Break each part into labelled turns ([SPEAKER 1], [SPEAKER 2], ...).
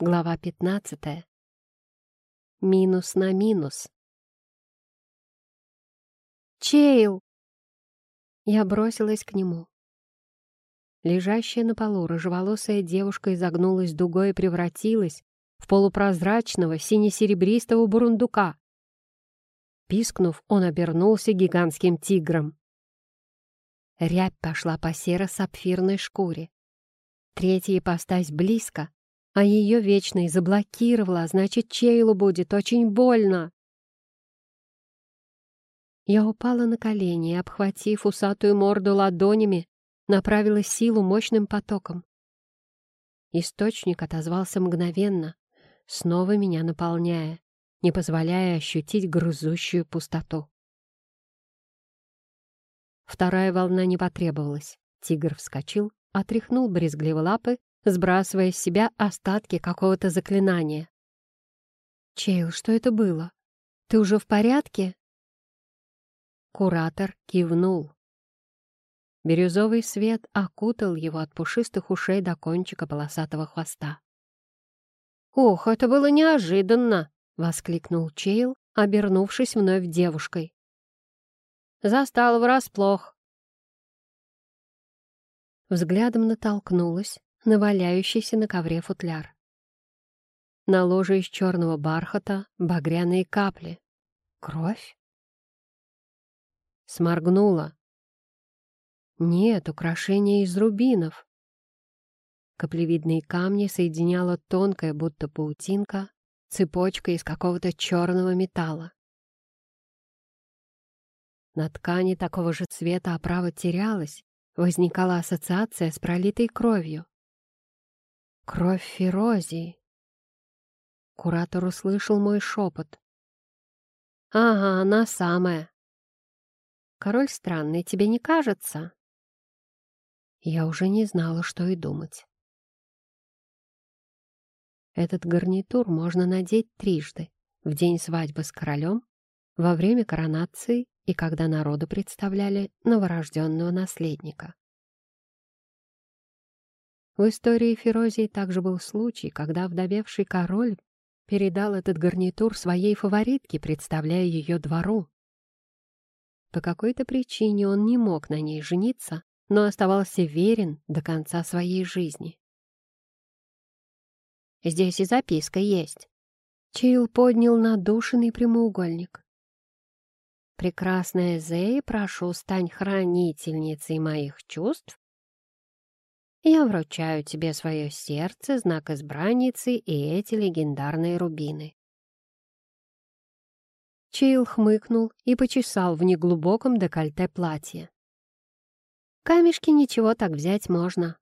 [SPEAKER 1] Глава пятнадцатая. Минус на минус. «Чейл!» Я бросилась к нему. Лежащая на полу рыжеволосая девушка изогнулась дугой и превратилась в полупрозрачного сине-серебристого бурундука. Пискнув, он обернулся гигантским тигром. Рябь пошла по серо-сапфирной шкуре. Третья ипостась близко, а ее вечный заблокировала, значит, Чейлу будет очень больно. Я упала на колени и, обхватив усатую морду ладонями, направила силу мощным потоком. Источник отозвался мгновенно, снова меня наполняя, не позволяя ощутить грызущую пустоту. Вторая волна не потребовалась. Тигр вскочил, отряхнул брезгливо лапы сбрасывая с себя остатки какого-то заклинания. «Чейл, что это было? Ты уже в порядке?» Куратор кивнул. Бирюзовый свет окутал его от пушистых ушей до кончика полосатого хвоста. «Ох, это было неожиданно!» — воскликнул Чейл, обернувшись вновь девушкой. «Застал врасплох!» Взглядом натолкнулась на валяющийся на ковре футляр. На ложе из черного бархата багряные капли. Кровь? Сморгнула. Нет, украшение из рубинов. Каплевидные камни соединяла тонкая, будто паутинка, цепочка из какого-то черного металла. На ткани такого же цвета оправа терялась, возникала ассоциация с пролитой кровью. Кровь Ферозии. Куратор услышал мой шепот. «Ага, она самая. Король странный, тебе не кажется?» Я уже не знала, что и думать. Этот гарнитур можно надеть трижды. В день свадьбы с королем, во время коронации и когда народу представляли новорожденного наследника. В истории Ферозии также был случай, когда вдовевший король передал этот гарнитур своей фаворитке, представляя ее двору. По какой-то причине он не мог на ней жениться, но оставался верен до конца своей жизни. «Здесь и записка есть». Чейл поднял надушенный прямоугольник. «Прекрасная Зея, прошу, стань хранительницей моих чувств я вручаю тебе свое сердце, знак избранницы и эти легендарные рубины». Чейл хмыкнул и почесал в неглубоком декольте платье. «Камешки ничего так взять можно.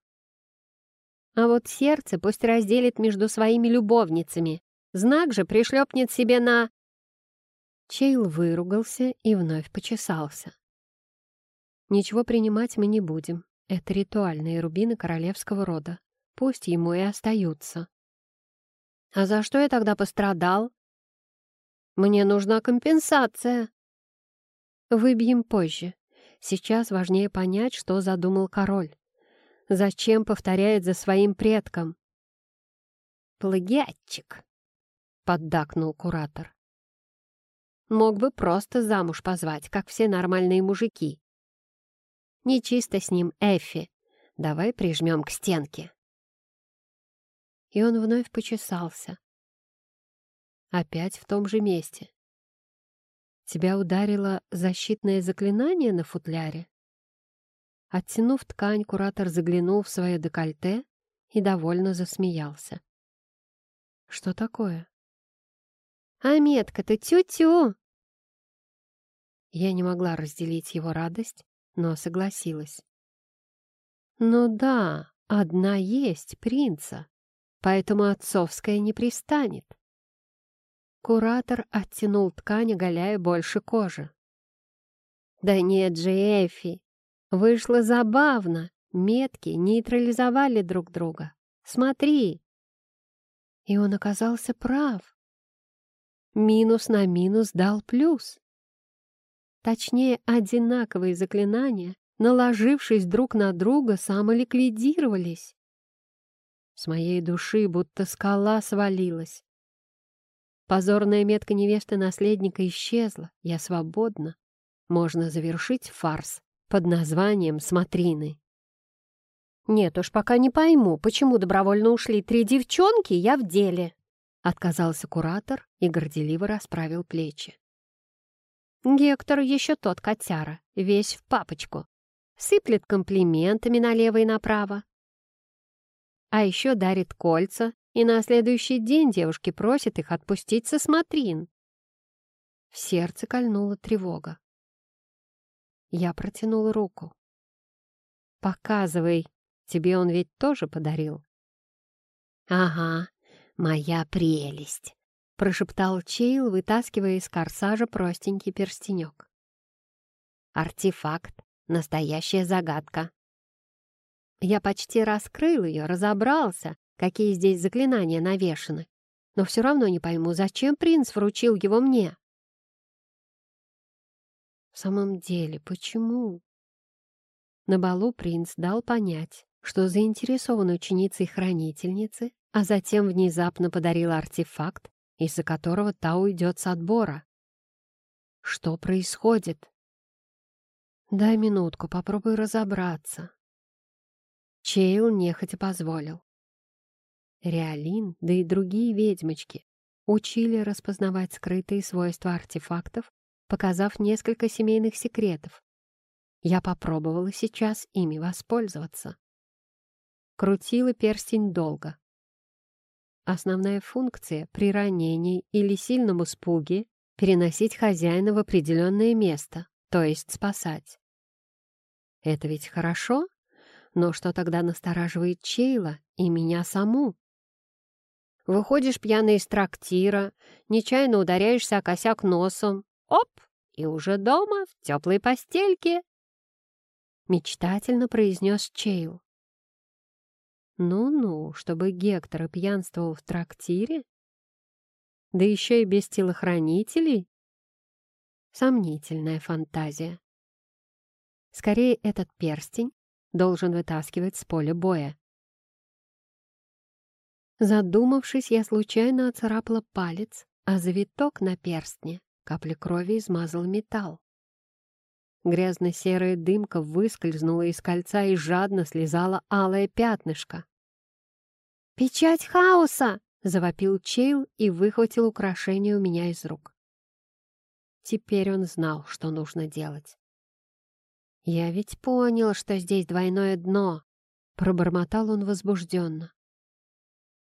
[SPEAKER 1] А вот сердце пусть разделит между своими любовницами, знак же пришлепнет себе на...» Чейл выругался и вновь почесался. «Ничего принимать мы не будем. Это ритуальные рубины королевского рода. Пусть ему и остаются. А за что я тогда пострадал? Мне нужна компенсация. Выбьем позже. Сейчас важнее понять, что задумал король. Зачем повторяет за своим предком? «Плагиатчик», — поддакнул куратор. «Мог бы просто замуж позвать, как все нормальные мужики. Нечисто с ним, Эффи. Давай прижмем к стенке. И он вновь почесался. Опять в том же месте. Тебя ударило защитное заклинание на футляре? Оттянув ткань, куратор заглянул в свое декольте и довольно засмеялся. «Что такое?» «А метка-то тю-тю!» Я не могла разделить его радость, но согласилась. «Ну да, одна есть принца, поэтому отцовская не пристанет». Куратор оттянул ткань, оголяя больше кожи. «Да нет же, Эфи, вышло забавно, метки нейтрализовали друг друга. Смотри!» И он оказался прав. Минус на минус дал плюс. Точнее, одинаковые заклинания, наложившись друг на друга, самоликвидировались. С моей души будто скала свалилась. Позорная метка невесты наследника исчезла. Я свободна. Можно завершить фарс под названием «Смотрины». «Нет уж, пока не пойму, почему добровольно ушли три девчонки, я в деле», — отказался куратор и горделиво расправил плечи. Гектор еще тот котяра, весь в папочку. Сыплет комплиментами налево и направо. А еще дарит кольца, и на следующий день девушки просят их отпустить со смотрин. В сердце кольнула тревога. Я протянула руку. «Показывай, тебе он ведь тоже подарил». «Ага, моя прелесть!» — прошептал Чейл, вытаскивая из корсажа простенький перстенек. «Артефакт. Настоящая загадка». Я почти раскрыл ее, разобрался, какие здесь заклинания навешаны, но все равно не пойму, зачем принц вручил его мне. В самом деле, почему? На балу принц дал понять, что заинтересован ученицей-хранительницы, а затем внезапно подарил артефакт, из-за которого та уйдет с отбора. Что происходит? Дай минутку, попробуй разобраться. Чейл нехотя позволил. Реалин, да и другие ведьмочки учили распознавать скрытые свойства артефактов, показав несколько семейных секретов. Я попробовала сейчас ими воспользоваться. Крутила перстень долго, Основная функция при ранении или сильном испуге — переносить хозяина в определенное место, то есть спасать. Это ведь хорошо, но что тогда настораживает Чейла и меня саму? Выходишь пьяный из трактира, нечаянно ударяешься о косяк носом. Оп! И уже дома, в теплой постельке. Мечтательно произнес Чейл. Ну-ну, чтобы Гектор пьянствовал в трактире? Да еще и без телохранителей? Сомнительная фантазия. Скорее, этот перстень должен вытаскивать с поля боя. Задумавшись, я случайно оцарапала палец, а завиток на перстне капли крови измазал металл. Грязно-серая дымка выскользнула из кольца и жадно слезала алое пятнышко. «Печать хаоса!» — завопил Чейл и выхватил украшение у меня из рук. Теперь он знал, что нужно делать. «Я ведь понял, что здесь двойное дно!» — пробормотал он возбужденно.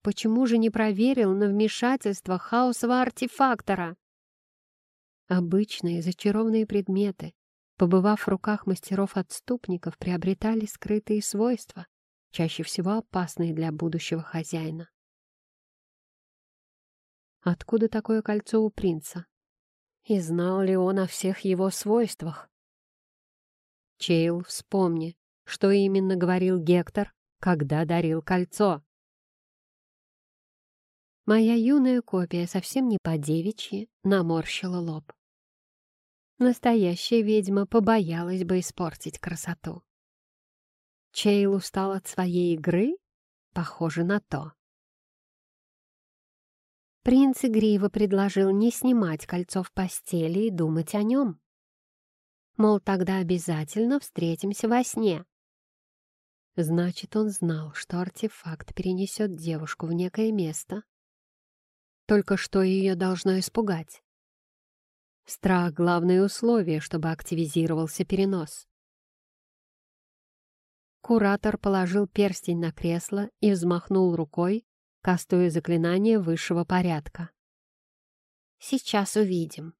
[SPEAKER 1] «Почему же не проверил на вмешательство хаосового артефактора?» Обычные зачарованные предметы, побывав в руках мастеров-отступников, приобретали скрытые свойства, чаще всего опасные для будущего хозяина. Откуда такое кольцо у принца? И знал ли он о всех его свойствах? Чейл, вспомни, что именно говорил Гектор, когда дарил кольцо. Моя юная копия совсем не по-девичьи наморщила лоб. Настоящая ведьма побоялась бы испортить красоту. Чейл устал от своей игры? Похоже на то. Принц игриво предложил не снимать кольцо в постели и думать о нем. Мол, тогда обязательно встретимся во сне. Значит, он знал, что артефакт перенесет девушку в некое место. Только что ее должно испугать? Страх — главное условие, чтобы активизировался перенос. Куратор положил перстень на кресло и взмахнул рукой, кастуя заклинание высшего порядка. «Сейчас увидим».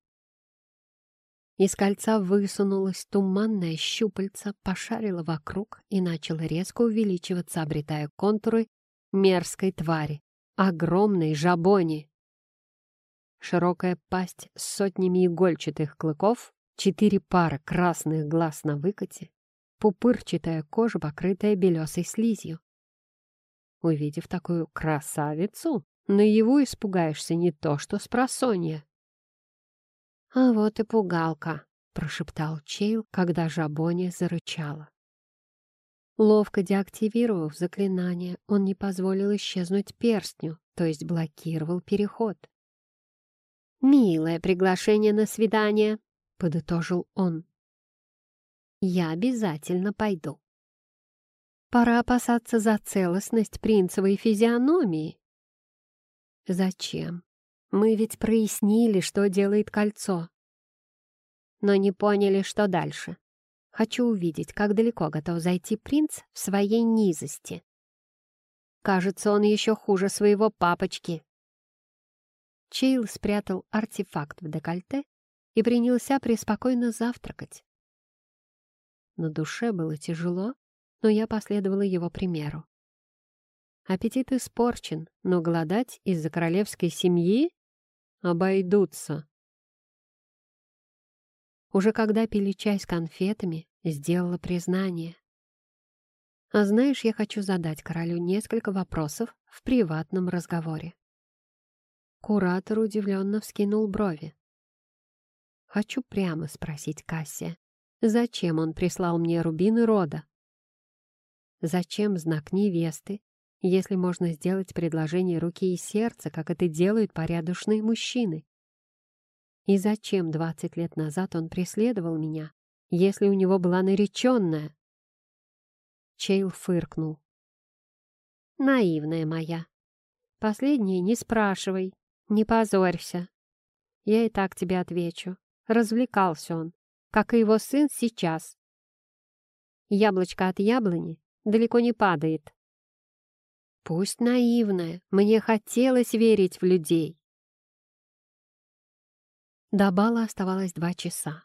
[SPEAKER 1] Из кольца высунулась туманная щупальца, пошарила вокруг и начала резко увеличиваться, обретая контуры мерзкой твари, огромной жабони. Широкая пасть с сотнями игольчатых клыков, четыре пары красных глаз на выкате, пупырчатая кожа, покрытая белесой слизью. Увидев такую красавицу, наяву испугаешься не то что с просонья. «А вот и пугалка», — прошептал Чейл, когда Жабони зарычала. Ловко деактивировав заклинание, он не позволил исчезнуть перстню, то есть блокировал переход. «Милое приглашение на свидание», — подытожил он. «Я обязательно пойду». Пора опасаться за целостность принцевой физиономии. Зачем? Мы ведь прояснили, что делает кольцо. Но не поняли, что дальше. Хочу увидеть, как далеко готов зайти принц в своей низости. Кажется, он еще хуже своего папочки. Чейл спрятал артефакт в декольте и принялся преспокойно завтракать. На душе было тяжело, но я последовала его примеру. Аппетит испорчен, но голодать из-за королевской семьи обойдутся. Уже когда пили чай с конфетами, сделала признание. А знаешь, я хочу задать королю несколько вопросов в приватном разговоре. Куратор удивленно вскинул брови. Хочу прямо спросить Кассия, зачем он прислал мне рубины рода? Зачем знак невесты, если можно сделать предложение руки и сердца, как это делают порядочные мужчины? И зачем двадцать лет назад он преследовал меня, если у него была нареченная? Чейл фыркнул. Наивная моя. Последнее не спрашивай, не позорься. Я и так тебе отвечу. Развлекался он, как и его сын сейчас. Яблочко от яблони далеко не падает. Пусть наивная, мне хотелось верить в людей. До бала оставалось два часа.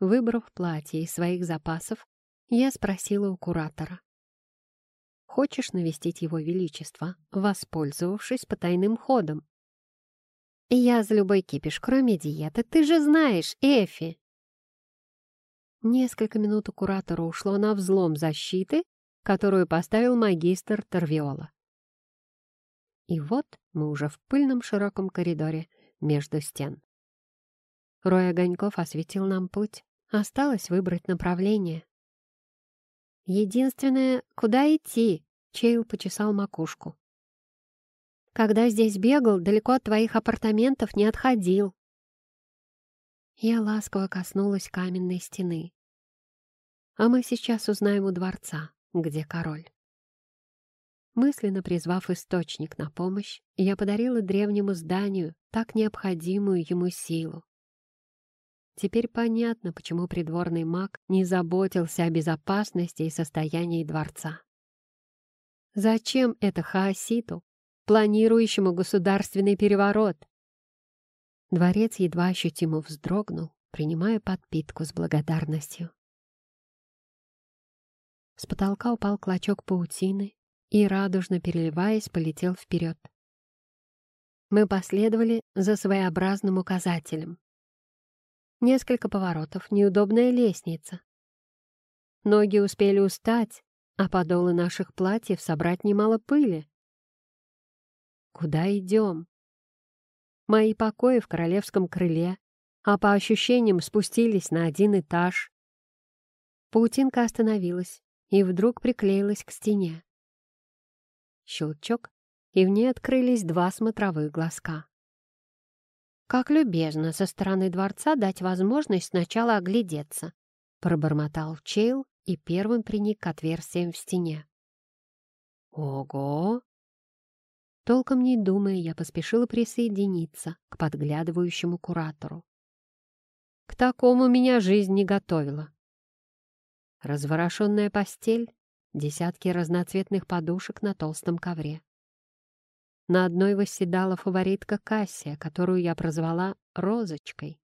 [SPEAKER 1] Выбрав платье из своих запасов, я спросила у куратора. «Хочешь навестить его величество, воспользовавшись потайным ходом?» «Я за любой кипиш, кроме диеты, ты же знаешь, Эфи!» Несколько минут у куратора ушло на взлом защиты, которую поставил магистр Торвиола. И вот мы уже в пыльном широком коридоре между стен. Рой огоньков осветил нам путь. Осталось выбрать направление. «Единственное, куда идти?» — Чейл почесал макушку. «Когда здесь бегал, далеко от твоих апартаментов не отходил. Я ласково коснулась каменной стены. А мы сейчас узнаем у дворца, где король. Мысленно призвав источник на помощь, я подарила древнему зданию так необходимую ему силу. Теперь понятно, почему придворный маг не заботился о безопасности и состоянии дворца. Зачем это Хаоситу, планирующему государственный переворот? Дворец едва ощутимо вздрогнул, принимая подпитку с благодарностью. С потолка упал клочок паутины и, радужно переливаясь, полетел вперед. Мы последовали за своеобразным указателем. Несколько поворотов, неудобная лестница. Ноги успели устать, а подолы наших платьев собрать немало пыли. Куда идем? Мои покои в королевском крыле, а по ощущениям спустились на один этаж. Паутинка остановилась и вдруг приклеилась к стене. Щелчок, и в ней открылись два смотровых глазка. «Как любезно со стороны дворца дать возможность сначала оглядеться», пробормотал Чейл и первым приник к отверстиям в стене. «Ого!» Толком не думая, я поспешила присоединиться к подглядывающему куратору. К такому меня жизнь не готовила. Разворошенная постель, десятки разноцветных подушек на толстом ковре. На одной восседала фаворитка Кассия, которую я прозвала Розочкой.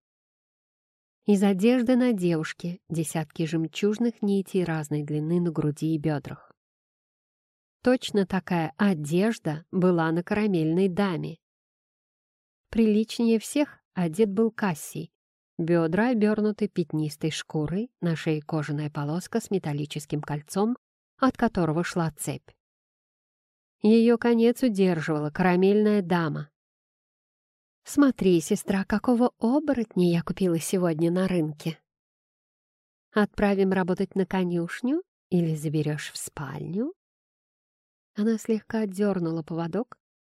[SPEAKER 1] Из одежды на девушке десятки жемчужных нитей разной длины на груди и бедрах. Точно такая одежда была на карамельной даме. Приличнее всех одет был Кассий. Бедра обернуты пятнистой шкурой, на шее кожаная полоска с металлическим кольцом, от которого шла цепь. Ее конец удерживала карамельная дама. «Смотри, сестра, какого оборотня я купила сегодня на рынке!» «Отправим работать на конюшню Или заберешь в спальню?» Она слегка отдернула поводок.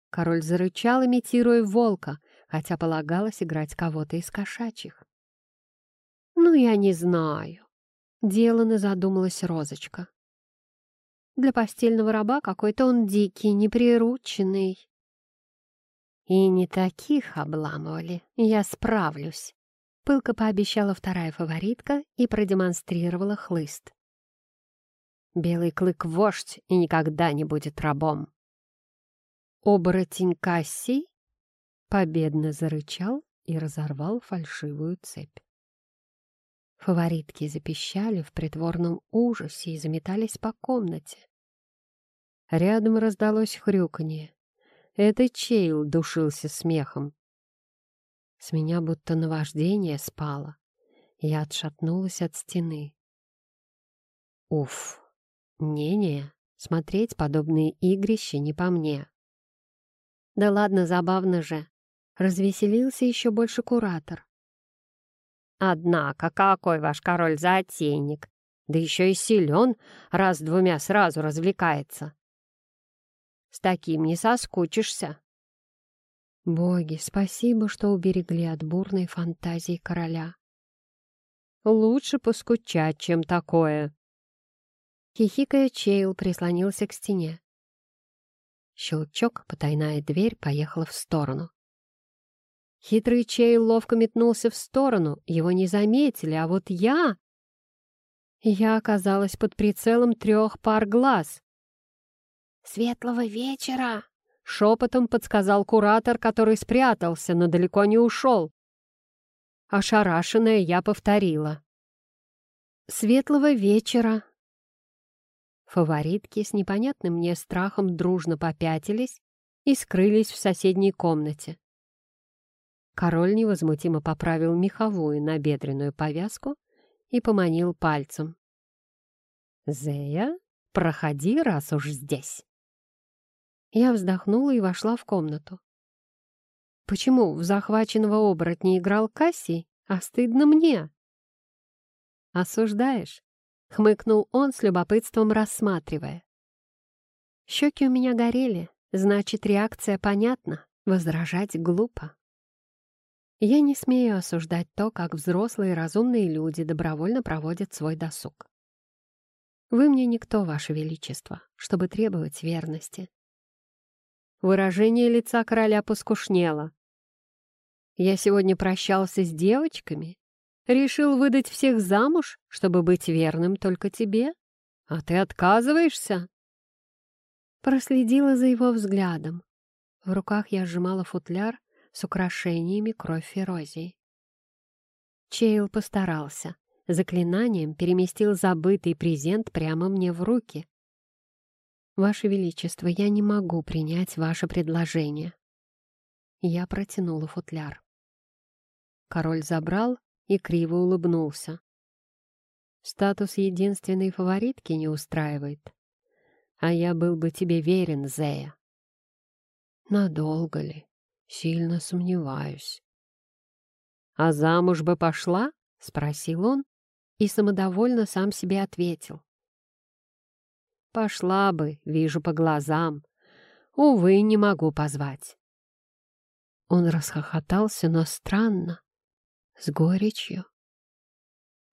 [SPEAKER 1] Король зарычал, имитируя волка, хотя полагалось играть кого-то из кошачьих. «Ну, я не знаю», — делано задумалась Розочка. «Для постельного раба какой-то он дикий, неприрученный». «И не таких обламывали, я справлюсь», — пылко пообещала вторая фаворитка и продемонстрировала хлыст. «Белый клык — вождь и никогда не будет рабом». Оборотень Кассий победно зарычал и разорвал фальшивую цепь. Фаворитки запищали в притворном ужасе и заметались по комнате. Рядом раздалось хрюканье. Это Чейл душился смехом. С меня будто наваждение спало. Я отшатнулась от стены. Уф, не-не, смотреть подобные игрища не по мне. Да ладно, забавно же. Развеселился еще больше куратор. Однако, какой ваш король-затейник! Да еще и силен, раз двумя сразу развлекается. С таким не соскучишься. Боги, спасибо, что уберегли от бурной фантазии короля. Лучше поскучать, чем такое. Хихикая, Чейл прислонился к стене. Щелчок, потайная дверь поехала в сторону. Хитрый Чейл ловко метнулся в сторону, его не заметили, а вот я... Я оказалась под прицелом трех пар глаз. «Светлого вечера!» — шепотом подсказал куратор, который спрятался, но далеко не ушел. Ошарашенная я повторила. «Светлого вечера!» Фаворитки с непонятным мне страхом дружно попятились и скрылись в соседней комнате. Король невозмутимо поправил меховую набедренную повязку и поманил пальцем. «Зея, проходи, раз уж здесь!» Я вздохнула и вошла в комнату. Почему в захваченного оборотня играл Кассий, а стыдно мне? «Осуждаешь?» — хмыкнул он с любопытством рассматривая. Щеки у меня горели, значит, реакция понятна, возражать глупо. Я не смею осуждать то, как взрослые разумные люди добровольно проводят свой досуг. Вы мне никто, Ваше Величество, чтобы требовать верности. Выражение лица короля поскушнело. Я сегодня прощался с девочками, решил выдать всех замуж, чтобы быть верным только тебе, а ты отказываешься? Проследила за его взглядом. В руках я сжимала футляр, с украшениями кровь эрозии. Чейл постарался. Заклинанием переместил забытый презент прямо мне в руки. «Ваше Величество, я не могу принять ваше предложение». Я протянула футляр. Король забрал и криво улыбнулся. «Статус единственной фаворитки не устраивает. А я был бы тебе верен, Зея». «Надолго ли?» Сильно сомневаюсь. «А замуж бы пошла?» — спросил он и самодовольно сам себе ответил. «Пошла бы, вижу по глазам. Увы, не могу позвать». Он расхохотался, но странно, с горечью.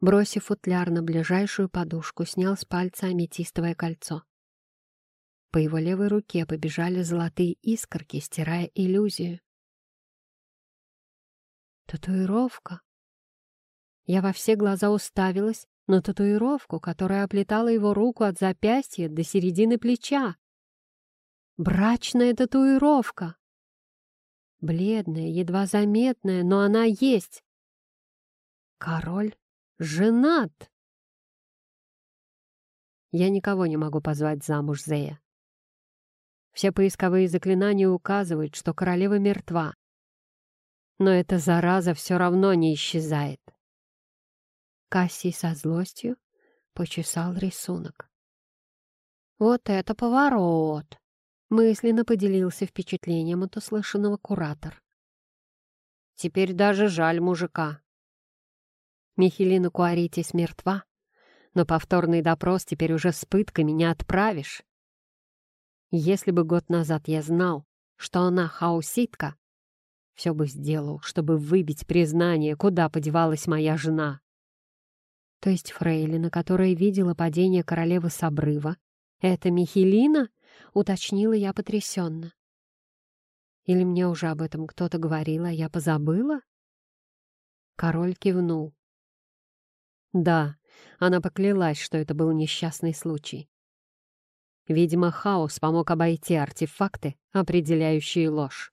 [SPEAKER 1] Бросив футляр на ближайшую подушку, снял с пальца аметистовое кольцо. По его левой руке побежали золотые искорки, стирая иллюзию. Татуировка. Я во все глаза уставилась на татуировку, которая оплетала его руку от запястья до середины плеча. Брачная татуировка. Бледная, едва заметная, но она есть. Король женат. Я никого не могу позвать замуж, Зея. Все поисковые заклинания указывают, что королева мертва, но эта зараза все равно не исчезает. Кассий со злостью почесал рисунок. «Вот это поворот!» — мысленно поделился впечатлением от услышанного куратор. «Теперь даже жаль мужика». Михелина Куаритис мертва, На повторный допрос теперь уже с пытками не отправишь. Если бы год назад я знал, что она хауситка, все бы сделал, чтобы выбить признание, куда подевалась моя жена. То есть Фрейлина, которая видела падение королевы с обрыва, это Михелина? Уточнила я потрясенно. Или мне уже об этом кто-то говорил, а я позабыла? Король кивнул. Да, она поклялась, что это был несчастный случай. Видимо, хаос помог обойти артефакты, определяющие ложь.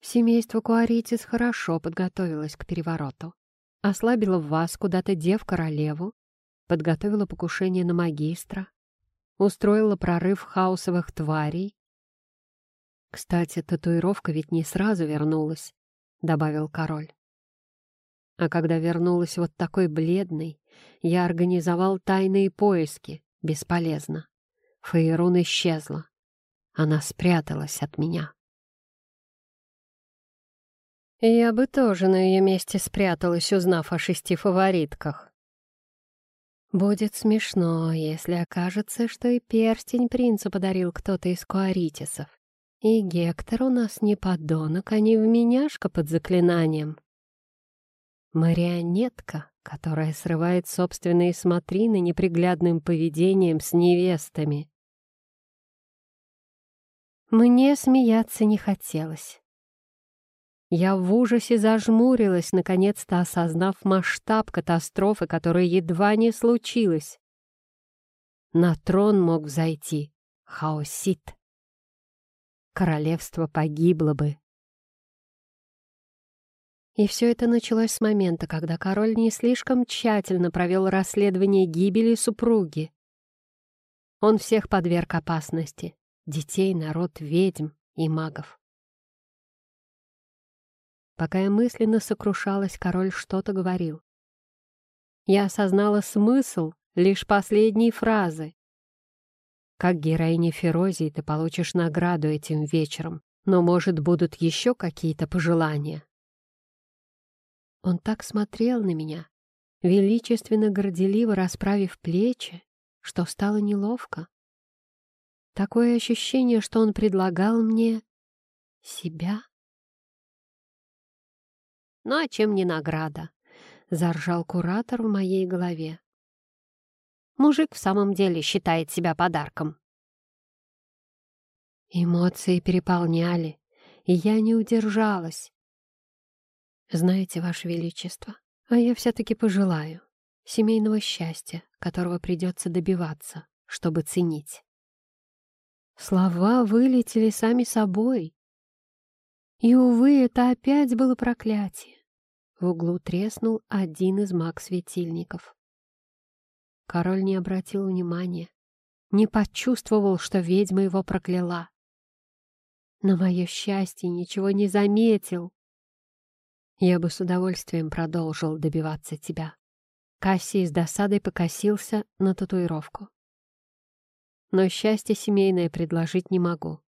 [SPEAKER 1] Семейство Куаритис хорошо подготовилось к перевороту. Ослабило в вас куда-то дев королеву, подготовило покушение на магистра, устроило прорыв хаосовых тварей. «Кстати, татуировка ведь не сразу вернулась», — добавил король. А когда вернулась вот такой бледной, я организовал тайные поиски. Бесполезно. Фаерун исчезла. Она спряталась от меня. Я бы тоже на ее месте спряталась, узнав о шести фаворитках. Будет смешно, если окажется, что и перстень принцу подарил кто-то из куаритисов. И Гектор у нас не подонок, а не вменяшка под заклинанием. Марионетка, которая срывает собственные смотрины неприглядным поведением с невестами. Мне смеяться не хотелось. Я в ужасе зажмурилась, наконец-то осознав масштаб катастрофы, которая едва не случилась. На трон мог взойти Хаосит. Королевство погибло бы. И все это началось с момента, когда король не слишком тщательно провел расследование гибели супруги. Он всех подверг опасности — детей, народ, ведьм и магов. Пока я мысленно сокрушалась, король что-то говорил. Я осознала смысл лишь последней фразы. Как героиня Ферозии ты получишь награду этим вечером, но, может, будут еще какие-то пожелания. Он так смотрел на меня, величественно горделиво расправив плечи, что стало неловко. Такое ощущение, что он предлагал мне себя. «Ну а чем не награда?» — заржал куратор в моей голове. «Мужик в самом деле считает себя подарком». Эмоции переполняли, и я не удержалась. Знаете, Ваше Величество, а я все-таки пожелаю семейного счастья, которого придется добиваться, чтобы ценить. Слова вылетели сами собой. И, увы, это опять было проклятие. В углу треснул один из маг-светильников. Король не обратил внимания, не почувствовал, что ведьма его прокляла. На мое счастье ничего не заметил. Я бы с удовольствием продолжил добиваться тебя. Кассий с досадой покосился на татуировку. Но счастье семейное предложить не могу.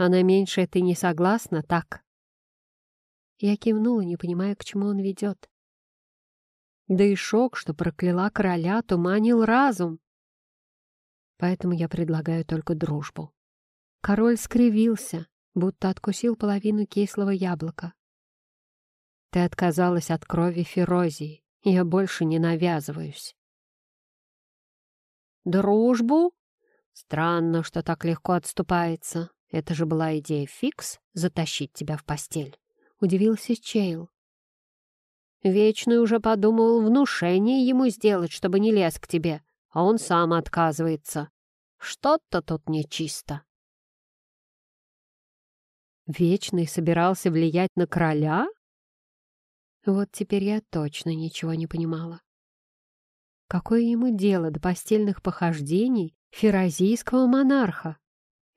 [SPEAKER 1] А на меньшее ты не согласна, так? Я кивнула, не понимая, к чему он ведет. Да и шок, что прокляла короля, туманил разум. Поэтому я предлагаю только дружбу. Король скривился, будто откусил половину кислого яблока. Ты отказалась от крови Ферозии. Я больше не навязываюсь. Дружбу? Странно, что так легко отступается. Это же была идея Фикс — затащить тебя в постель. Удивился Чейл. Вечный уже подумал внушение ему сделать, чтобы не лез к тебе, а он сам отказывается. Что-то тут нечисто. Вечный собирался влиять на короля? Вот теперь я точно ничего не понимала. Какое ему дело до постельных похождений феразийского монарха?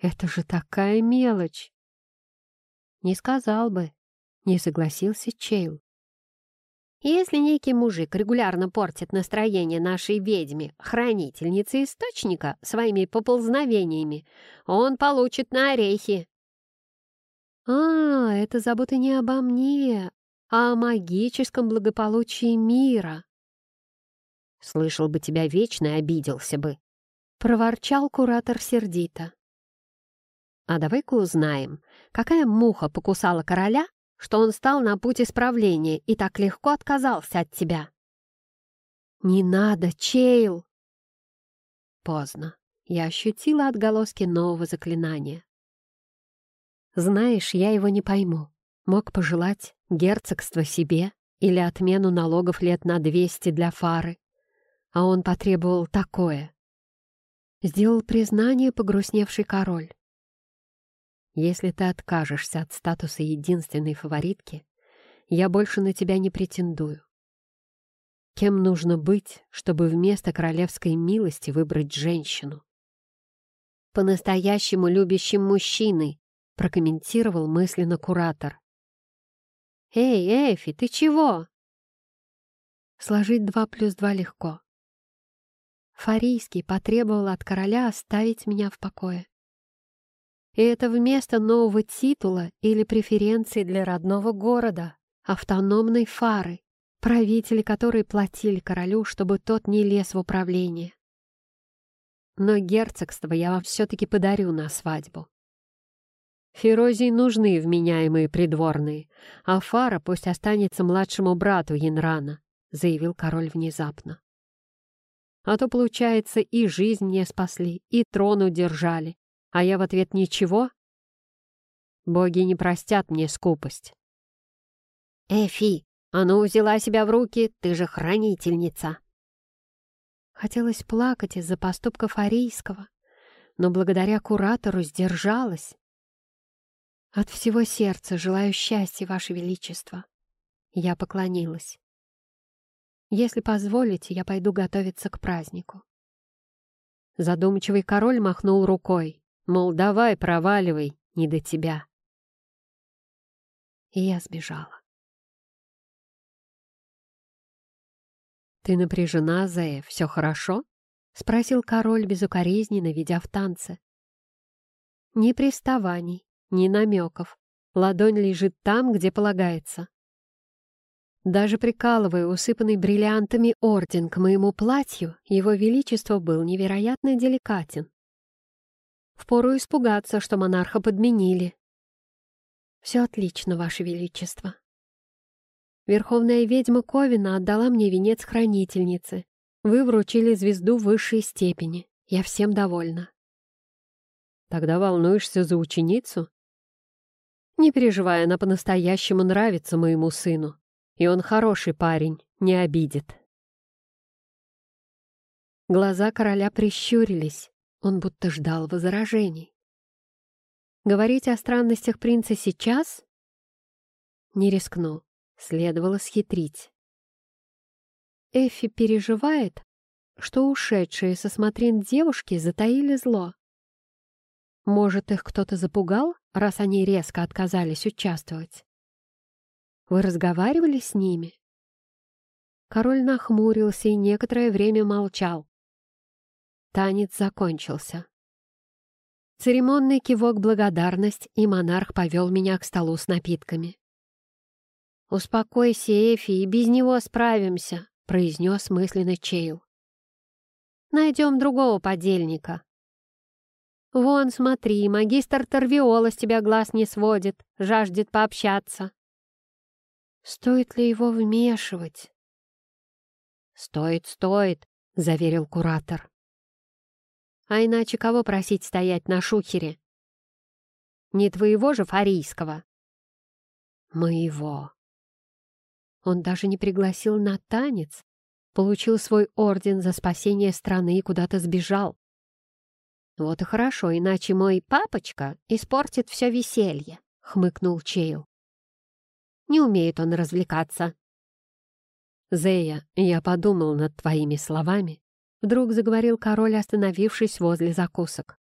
[SPEAKER 1] Это же такая мелочь! Не сказал бы, не согласился Чейл. Если некий мужик регулярно портит настроение нашей ведьме, хранительнице источника, своими поползновениями, он получит на орехи. А, это забота не обо мне, а о магическом благополучии мира. Слышал бы тебя вечно обиделся бы. Проворчал куратор сердито. А давай-ка узнаем, какая муха покусала короля, что он стал на путь исправления и так легко отказался от тебя. «Не надо, Чейл!» Поздно. Я ощутила отголоски нового заклинания. Знаешь, я его не пойму. Мог пожелать герцогство себе или отмену налогов лет на двести для фары. А он потребовал такое. Сделал признание погрустневший король. Если ты откажешься от статуса единственной фаворитки, я больше на тебя не претендую. Кем нужно быть, чтобы вместо королевской милости выбрать женщину? По-настоящему любящим мужчиной, прокомментировал мысленно куратор. «Эй, Эфи, ты чего?» Сложить два плюс два легко. Фарийский потребовал от короля оставить меня в покое. И это вместо нового титула или преференции для родного города, автономной фары, правители которой платили королю, чтобы тот не лез в управление. Но герцогство я вам все-таки подарю на свадьбу. Ферозии нужны вменяемые придворные, а Фара пусть останется младшему брату Янрана, заявил король внезапно. А то, получается, и жизнь мне спасли, и трон удержали, а я в ответ ничего? Боги не простят мне скупость. Эфи, а ну взяла себя в руки, ты же хранительница. Хотелось плакать из-за поступков Арийского, но благодаря куратору сдержалась. От всего сердца желаю счастья, Ваше Величество. Я поклонилась. Если позволите, я пойду готовиться к празднику. Задумчивый король махнул рукой. Мол, давай, проваливай, не до тебя. И я сбежала. «Ты напряжена, Зея, все хорошо?» — спросил король безукоризненно, ведя в танце. «Ни приставаний, ни намеков. Ладонь лежит там, где полагается. Даже прикалывая усыпанный бриллиантами орден к моему платью, его величество был невероятно деликатен. Впору испугаться, что монарха подменили. «Все отлично, Ваше Величество». Верховная ведьма Ковина отдала мне венец хранительницы. Вы вручили звезду высшей степени. Я всем довольна. Тогда волнуешься за ученицу? Не переживай, она по-настоящему нравится моему сыну. И он хороший парень, не обидит. Глаза короля прищурились. Он будто ждал возражений. Говорить о странностях принца сейчас? Не рискнул. Следовало схитрить. Эфи переживает, что ушедшие со смотрин девушки затаили зло. Может, их кто-то запугал, раз они резко отказались участвовать? Вы разговаривали с ними? Король нахмурился и некоторое время молчал. Танец закончился. Церемонный кивок благодарность, и монарх повел меня к столу с напитками. «Успокойся, Эфи, и без него справимся», — произнес мысленно Чейл. «Найдем другого подельника». «Вон, смотри, магистр Торвиола с тебя глаз не сводит, жаждет пообщаться». «Стоит ли его вмешивать?» «Стоит, стоит», — заверил куратор. А иначе кого просить стоять на шухере? Не твоего же фарийского? Моего. Он даже не пригласил на танец, получил свой орден за спасение страны и куда-то сбежал. Вот и хорошо, иначе мой папочка испортит все веселье, — хмыкнул Чейл. Не умеет он развлекаться. Зея, я подумал над твоими словами Вдруг заговорил король, остановившись возле закусок.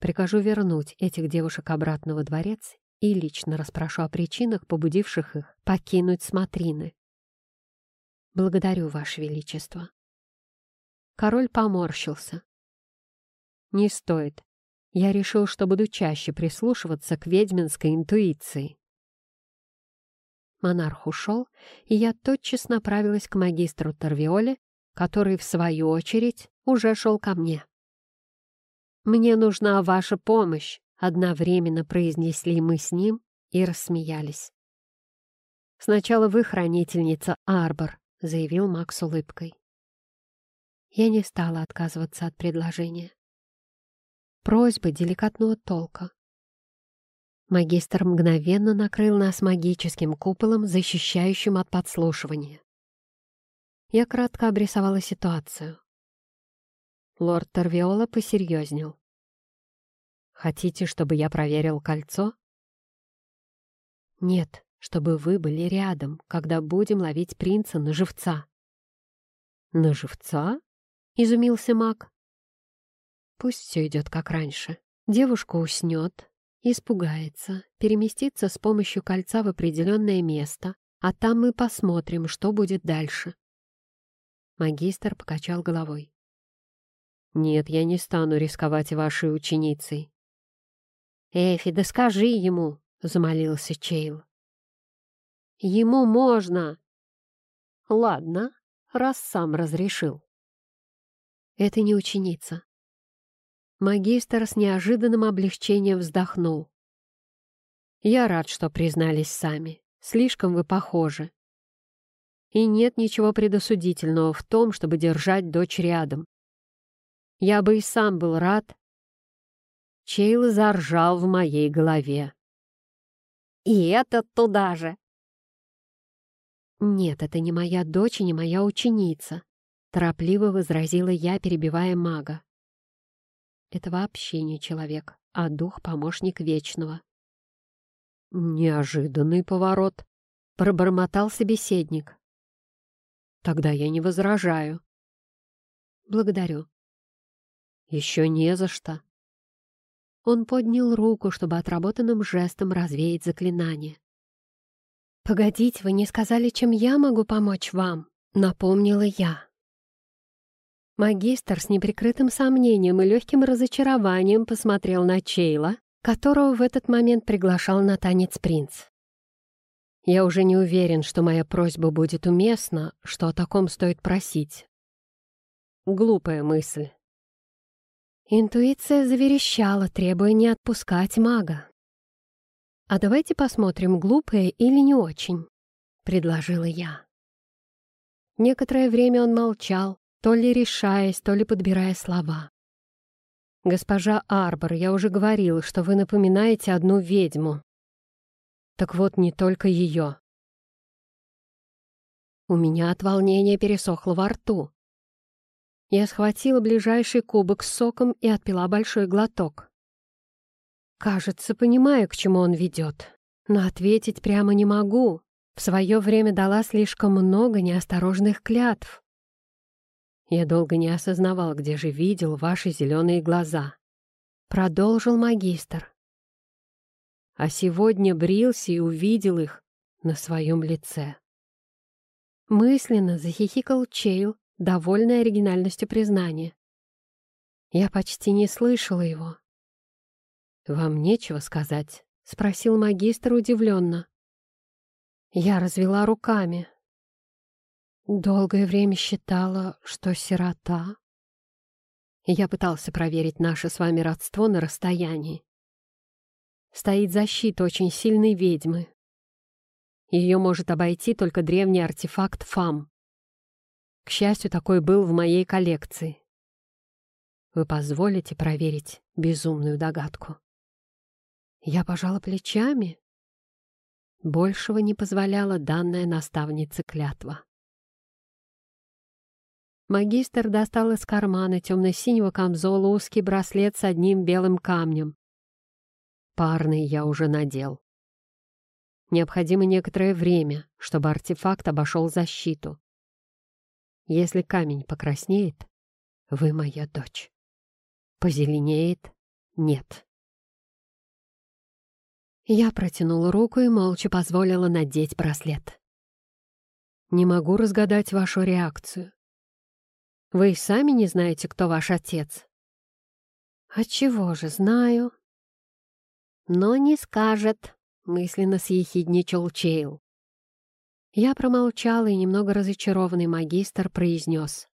[SPEAKER 1] «Прикажу вернуть этих девушек обратно во дворец и лично расспрошу о причинах, побудивших их покинуть смотрины. Благодарю, Ваше Величество». Король поморщился. «Не стоит. Я решил, что буду чаще прислушиваться к ведьминской интуиции». Монарх ушел, и я тотчас направилась к магистру Торвиоле, который, в свою очередь, уже шел ко мне. «Мне нужна ваша помощь», — одновременно произнесли мы с ним и рассмеялись. «Сначала вы хранительница Арбор», — заявил Мак с улыбкой. Я не стала отказываться от предложения. Просьба деликатного толка. Магистр мгновенно накрыл нас магическим куполом, защищающим от подслушивания. Я кратко обрисовала ситуацию. Лорд Торвиола посерьезнел. «Хотите, чтобы я проверил кольцо?» «Нет, чтобы вы были рядом, когда будем ловить принца на живца». «На живца?» — изумился маг. «Пусть все идет как раньше. Девушка уснет, испугается, переместится с помощью кольца в определенное место, а там мы посмотрим, что будет дальше». Магистр покачал головой. «Нет, я не стану рисковать вашей ученицей». «Эфи, да скажи ему!» — замолился Чейл. «Ему можно!» «Ладно, раз сам разрешил». «Это не ученица». Магистр с неожиданным облегчением вздохнул. «Я рад, что признались сами. Слишком вы похожи. И нет ничего предосудительного в том, чтобы держать дочь рядом. Я бы и сам был рад. Чейл заржал в моей голове. «И этот туда же!» «Нет, это не моя дочь и не моя ученица», — торопливо возразила я, перебивая мага. «Это вообще не человек, а дух-помощник Вечного». «Неожиданный поворот», — пробормотал собеседник. Тогда я не возражаю. Благодарю. Еще не за что. Он поднял руку, чтобы отработанным жестом развеять заклинание. «Погодите, вы не сказали, чем я могу помочь вам?» — напомнила я. Магистр с неприкрытым сомнением и легким разочарованием посмотрел на Чейла, которого в этот момент приглашал на танец принц. Я уже не уверен, что моя просьба будет уместна, что о таком стоит просить. Глупая мысль. Интуиция заверещала, требуя не отпускать мага. «А давайте посмотрим, глупая или не очень», — предложила я. Некоторое время он молчал, то ли решаясь, то ли подбирая слова. «Госпожа Арбор, я уже говорил, что вы напоминаете одну ведьму. Так вот, не только ее. У меня от волнения пересохло во рту. Я схватила ближайший кубок с соком и отпила большой глоток. Кажется, понимаю, к чему он ведет, но ответить прямо не могу. В свое время дала слишком много неосторожных клятв. Я долго не осознавал, где же видел ваши зеленые глаза. Продолжил магистр а сегодня брился и увидел их на своем лице. Мысленно захихикал Чейл, довольный оригинальностью признания. Я почти не слышала его. «Вам нечего сказать?» — спросил магистр удивленно. Я развела руками. Долгое время считала, что сирота. Я пытался проверить наше с вами родство на расстоянии стоит защита очень сильной ведьмы. Ее может обойти только древний артефакт ФАМ. К счастью, такой был в моей коллекции. Вы позволите проверить безумную догадку? Я пожала плечами. Большего не позволяла данная наставнице клятва. Магистр достал из кармана темно-синего камзола узкий браслет с одним белым камнем. Парный я уже надел. Необходимо некоторое время, чтобы артефакт обошел защиту. Если камень покраснеет, вы моя дочь. Позеленеет — нет. Я протянула руку и молча позволила надеть браслет. Не могу разгадать вашу реакцию. Вы и сами не знаете, кто ваш отец. Отчего же знаю, «Но не скажет», — мысленно съехидничал Чейл. Я промолчала, и немного разочарованный магистр произнес.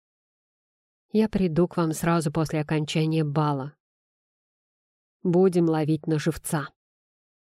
[SPEAKER 1] я приду к вам сразу после окончания бала. Будем ловить на живца.